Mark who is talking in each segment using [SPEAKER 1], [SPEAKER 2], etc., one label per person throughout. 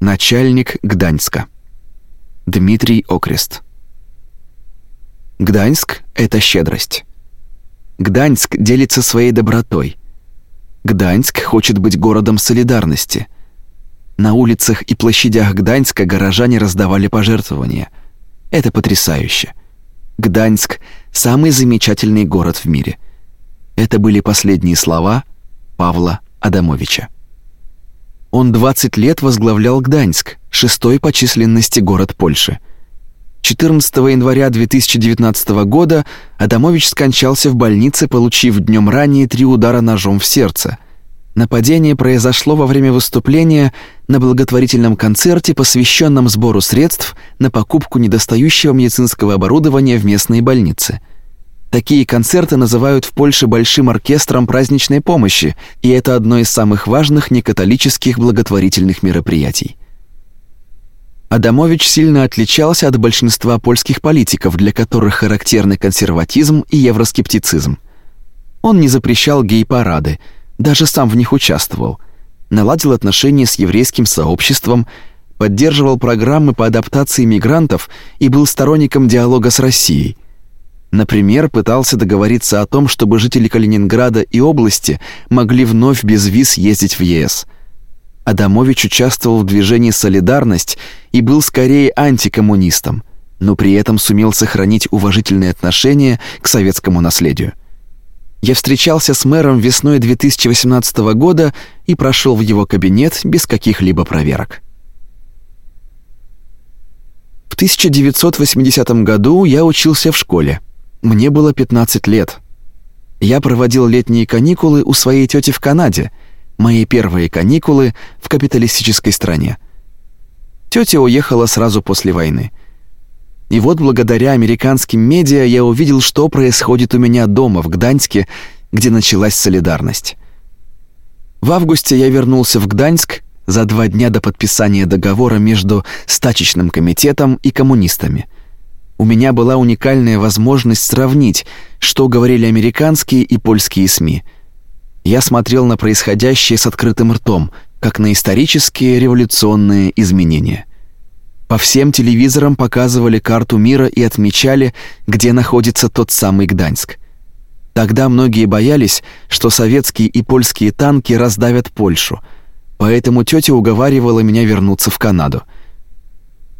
[SPEAKER 1] Начальник Гданьска. Дмитрий Окрест. Гданьск — это щедрость. Гданьск делится своей добротой. Гданьск хочет быть городом солидарности. На улицах и площадях Гданьска горожане раздавали пожертвования. Это потрясающе. Гданьск — самый замечательный город в мире. Это были последние слова Павла Адамовича. Он 20 лет возглавлял Гданьск, шестой по численности город Польши. 14 января 2019 года Адамович скончался в больнице, получив днем ранее три удара ножом в сердце. Нападение произошло во время выступления на благотворительном концерте, посвященном сбору средств на покупку недостающего медицинского оборудования в местной больнице. Такие концерты называют в Польше большим оркестром праздничной помощи, и это одно из самых важных некатолических благотворительных мероприятий. Адамович сильно отличался от большинства польских политиков, для которых характерны консерватизм и евроскептицизм. Он не запрещал гей-парады, даже сам в них участвовал, наладил отношения с еврейским сообществом, поддерживал программы по адаптации мигрантов и был сторонником диалога с Россией – Например, пытался договориться о том, чтобы жители Калининграда и области могли вновь без виз ездить в ЕС. Адамович участвовал в движении «Солидарность» и был скорее антикоммунистом, но при этом сумел сохранить уважительные отношения к советскому наследию. Я встречался с мэром весной 2018 года и прошел в его кабинет без каких-либо проверок. В 1980 году я учился в школе. Мне было 15 лет. Я проводил летние каникулы у своей тети в Канаде, мои первые каникулы в капиталистической стране. Тетя уехала сразу после войны. И вот благодаря американским медиа я увидел, что происходит у меня дома в Гданьске, где началась солидарность. В августе я вернулся в Гданьск за два дня до подписания договора между стачечным комитетом и коммунистами – у меня была уникальная возможность сравнить, что говорили американские и польские СМИ. Я смотрел на происходящее с открытым ртом, как на исторические революционные изменения. По всем телевизорам показывали карту мира и отмечали, где находится тот самый Гданьск. Тогда многие боялись, что советские и польские танки раздавят Польшу, поэтому тетя уговаривала меня вернуться в Канаду –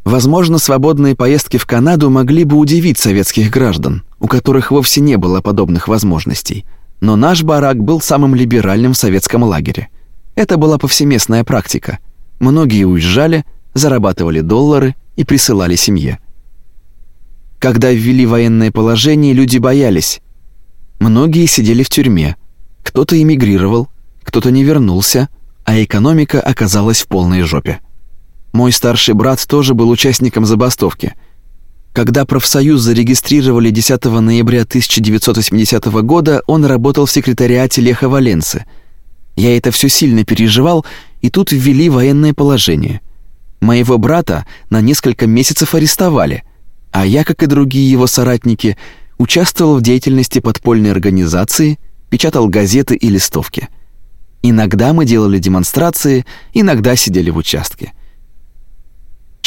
[SPEAKER 1] Возможно, свободные поездки в Канаду могли бы удивить советских граждан, у которых вовсе не было подобных возможностей. Но наш барак был самым либеральным в советском лагере. Это была повсеместная практика. Многие уезжали, зарабатывали доллары и присылали семье. Когда ввели военное положение, люди боялись. Многие сидели в тюрьме. Кто-то эмигрировал, кто-то не вернулся, а экономика оказалась в полной жопе. Мой старший брат тоже был участником забастовки. Когда профсоюз зарегистрировали 10 ноября 1980 года, он работал в секретариате Леха Валенцы. Я это все сильно переживал, и тут ввели военное положение. Моего брата на несколько месяцев арестовали, а я, как и другие его соратники, участвовал в деятельности подпольной организации, печатал газеты и листовки. Иногда мы делали демонстрации, иногда сидели в участке.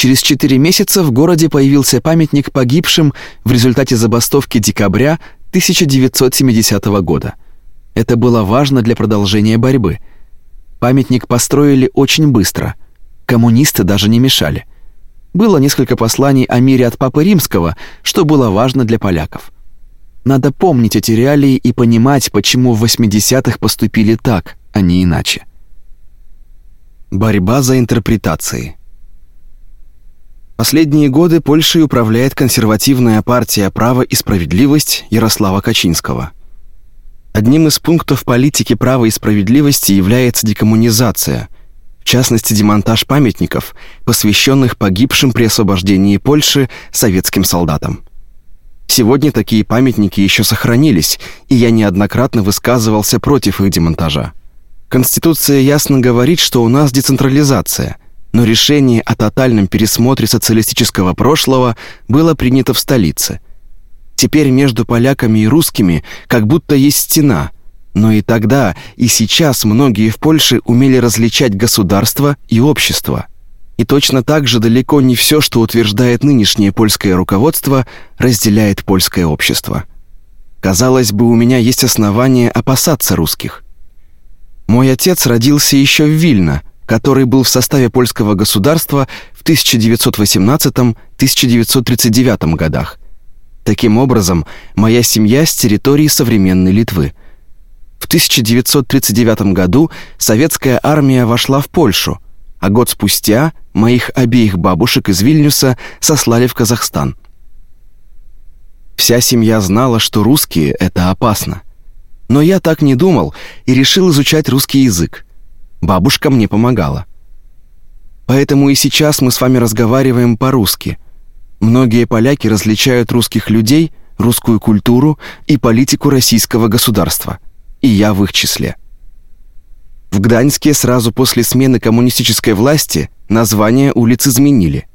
[SPEAKER 1] Через четыре месяца в городе появился памятник погибшим в результате забастовки декабря 1970 года. Это было важно для продолжения борьбы. Памятник построили очень быстро. Коммунисты даже не мешали. Было несколько посланий о мире от Папы Римского, что было важно для поляков. Надо помнить эти реалии и понимать, почему в 80-х поступили так, а не иначе. Борьба за интерпретации. Последние годы Польшей управляет консервативная партия «Право и справедливость» Ярослава Качинского. Одним из пунктов политики права и справедливости является декоммунизация, в частности демонтаж памятников, посвященных погибшим при освобождении Польши советским солдатам. Сегодня такие памятники еще сохранились, и я неоднократно высказывался против их демонтажа. Конституция ясно говорит, что у нас децентрализация, но решение о тотальном пересмотре социалистического прошлого было принято в столице. Теперь между поляками и русскими как будто есть стена, но и тогда, и сейчас многие в Польше умели различать государство и общество. И точно так же далеко не все, что утверждает нынешнее польское руководство, разделяет польское общество. Казалось бы, у меня есть основания опасаться русских. Мой отец родился еще в Вильно, который был в составе польского государства в 1918-1939 годах. Таким образом, моя семья с территории современной Литвы. В 1939 году советская армия вошла в Польшу, а год спустя моих обеих бабушек из Вильнюса сослали в Казахстан. Вся семья знала, что русские это опасно. Но я так не думал и решил изучать русский язык. Бабушка мне помогала. Поэтому и сейчас мы с вами разговариваем по-русски. Многие поляки различают русских людей, русскую культуру и политику российского государства. И я в их числе. В Гданьске сразу после смены коммунистической власти названия улиц изменили,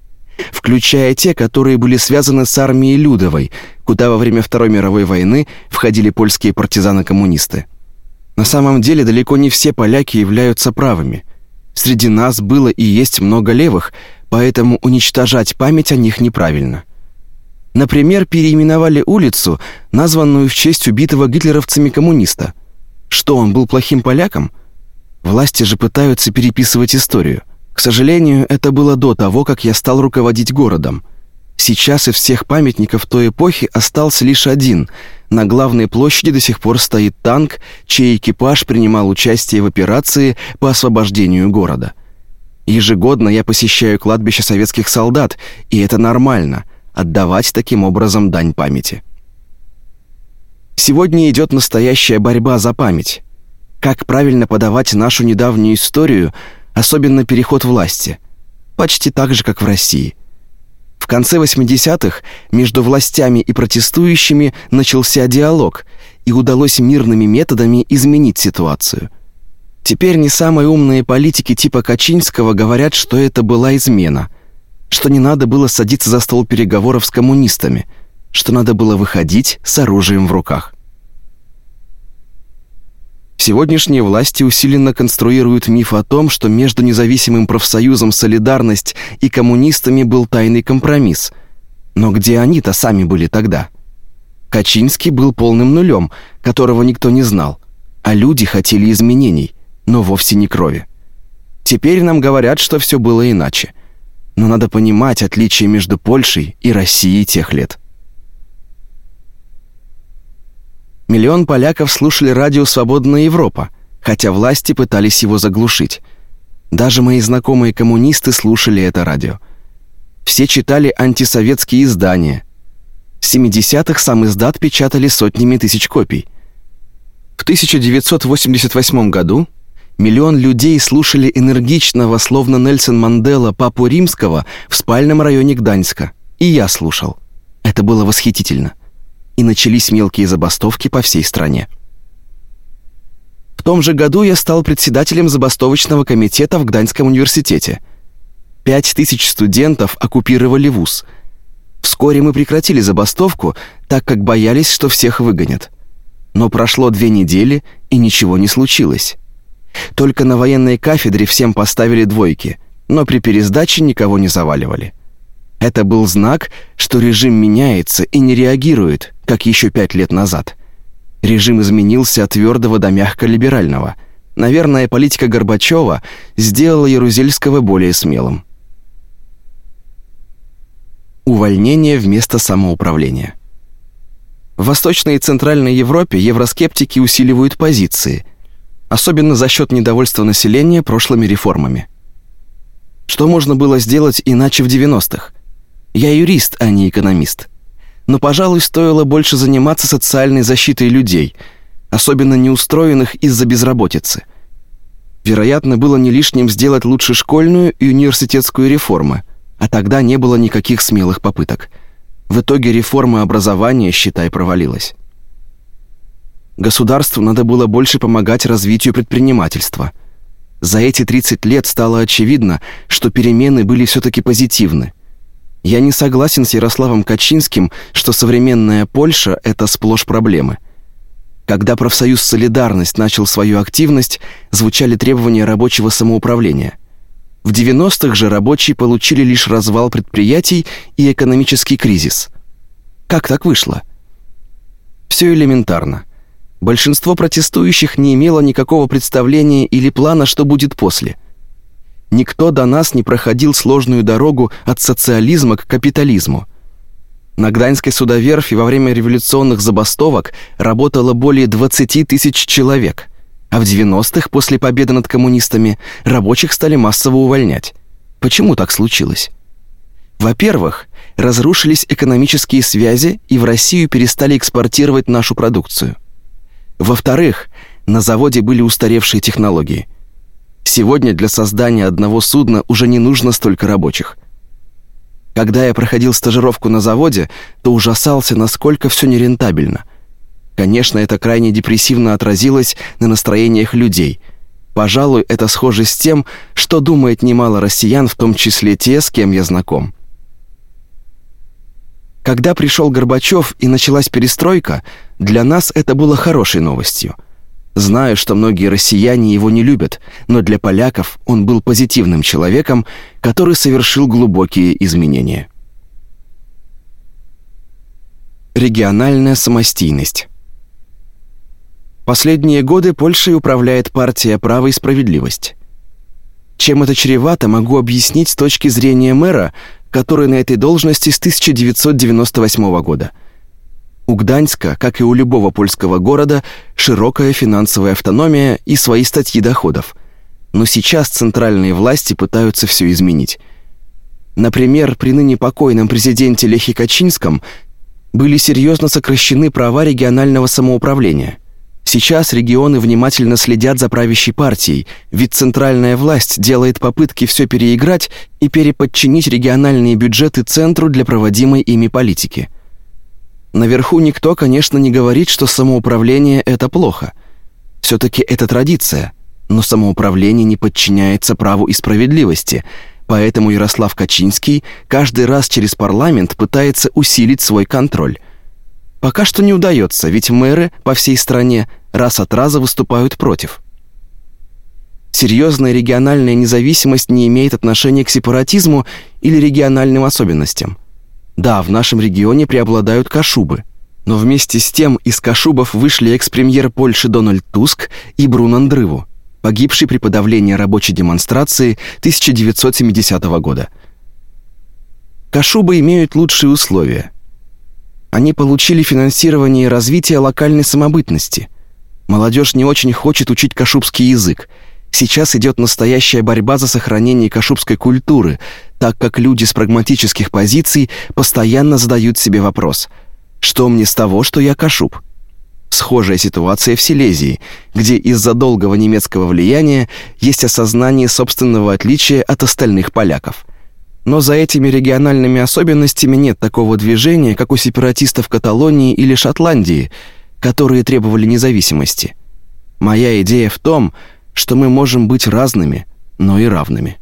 [SPEAKER 1] включая те, которые были связаны с армией Людовой, куда во время Второй мировой войны входили польские партизаны-коммунисты. На самом деле далеко не все поляки являются правыми. Среди нас было и есть много левых, поэтому уничтожать память о них неправильно. Например, переименовали улицу, названную в честь убитого гитлеровцами коммуниста. Что, он был плохим поляком? Власти же пытаются переписывать историю. К сожалению, это было до того, как я стал руководить городом. Сейчас из всех памятников той эпохи остался лишь один. На главной площади до сих пор стоит танк, чей экипаж принимал участие в операции по освобождению города. Ежегодно я посещаю кладбище советских солдат, и это нормально отдавать таким образом дань памяти. Сегодня идет настоящая борьба за память. Как правильно подавать нашу недавнюю историю, особенно переход власти? Почти так же, как в России. В конце 80-х между властями и протестующими начался диалог, и удалось мирными методами изменить ситуацию. Теперь не самые умные политики типа Качинского говорят, что это была измена, что не надо было садиться за стол переговоров с коммунистами, что надо было выходить с оружием в руках. Сегодняшние власти усиленно конструируют миф о том, что между независимым профсоюзом Солидарность и коммунистами был тайный компромисс. Но где они-то сами были тогда? Качинский был полным нулем, которого никто не знал, а люди хотели изменений, но вовсе не крови. Теперь нам говорят, что все было иначе. Но надо понимать отличие между Польшей и Россией тех лет. Миллион поляков слушали радио «Свободная Европа», хотя власти пытались его заглушить. Даже мои знакомые коммунисты слушали это радио. Все читали антисоветские издания. В 70-х сам издат печатали сотнями тысяч копий. В 1988 году миллион людей слушали энергичного, словно Нельсон Мандела, папу римского в спальном районе Гданьска. И я слушал. Это было восхитительно и начались мелкие забастовки по всей стране. В том же году я стал председателем забастовочного комитета в Гданьском университете. Пять тысяч студентов оккупировали вуз. Вскоре мы прекратили забастовку, так как боялись, что всех выгонят. Но прошло две недели, и ничего не случилось. Только на военной кафедре всем поставили двойки, но при пересдаче никого не заваливали. Это был знак, что режим меняется и не реагирует, как еще пять лет назад. Режим изменился от твердого до мягко-либерального. Наверное, политика Горбачева сделала Ярузельского более смелым. Увольнение вместо самоуправления. В Восточной и Центральной Европе евроскептики усиливают позиции, особенно за счет недовольства населения прошлыми реформами. Что можно было сделать иначе в 90-х? Я юрист, а не экономист. Но, пожалуй, стоило больше заниматься социальной защитой людей, особенно неустроенных из-за безработицы. Вероятно, было не лишним сделать лучше школьную и университетскую реформы, а тогда не было никаких смелых попыток. В итоге реформа образования, считай, провалилась. Государству надо было больше помогать развитию предпринимательства. За эти 30 лет стало очевидно, что перемены были все таки позитивны. Я не согласен с Ярославом Качинским, что современная Польша это сплошь проблемы. Когда профсоюз Солидарность начал свою активность, звучали требования рабочего самоуправления. В 90-х же рабочие получили лишь развал предприятий и экономический кризис. Как так вышло? Все элементарно. Большинство протестующих не имело никакого представления или плана, что будет после. Никто до нас не проходил сложную дорогу от социализма к капитализму. На Гданьской судоверфи во время революционных забастовок работало более 20 тысяч человек – а в 90-х, после победы над коммунистами, рабочих стали массово увольнять. Почему так случилось? Во-первых, разрушились экономические связи, и в Россию перестали экспортировать нашу продукцию. Во-вторых, на заводе были устаревшие технологии. Сегодня для создания одного судна уже не нужно столько рабочих. Когда я проходил стажировку на заводе, то ужасался, насколько все нерентабельно – Конечно, это крайне депрессивно отразилось на настроениях людей. Пожалуй, это схоже с тем, что думает немало россиян, в том числе те, с кем я знаком. Когда пришел Горбачев и началась перестройка, для нас это было хорошей новостью. Знаю, что многие россияне его не любят, но для поляков он был позитивным человеком, который совершил глубокие изменения. Региональная самостийность. Последние годы Польшей управляет партия «Право и справедливость». Чем это чревато, могу объяснить с точки зрения мэра, который на этой должности с 1998 года. У Гданьска, как и у любого польского города, широкая финансовая автономия и свои статьи доходов. Но сейчас центральные власти пытаются все изменить. Например, при ныне покойном президенте Лехе Качинском были серьезно сокращены права регионального самоуправления – Сейчас регионы внимательно следят за правящей партией, ведь центральная власть делает попытки все переиграть и переподчинить региональные бюджеты центру для проводимой ими политики. Наверху никто, конечно, не говорит, что самоуправление это плохо. все таки это традиция, но самоуправление не подчиняется праву и справедливости. Поэтому Ярослав Качинский каждый раз через парламент пытается усилить свой контроль. Пока что не удается, ведь мэры по всей стране раз от раза выступают против. Серьезная региональная независимость не имеет отношения к сепаратизму или региональным особенностям. Да, в нашем регионе преобладают кашубы, но вместе с тем из кашубов вышли экс-премьер Польши Дональд Туск и Брун Андрыву, погибший при подавлении рабочей демонстрации 1970 года. Кашубы имеют лучшие условия – они получили финансирование и развитие локальной самобытности. Молодежь не очень хочет учить кашубский язык. Сейчас идет настоящая борьба за сохранение кашубской культуры, так как люди с прагматических позиций постоянно задают себе вопрос: что мне с того, что я кашуб? Схожая ситуация в Силезии, где из-за долгого немецкого влияния есть осознание собственного отличия от остальных поляков. Но за этими региональными особенностями нет такого движения, как у сепаратистов Каталонии или Шотландии, которые требовали независимости. Моя идея в том, что мы можем быть разными, но и равными.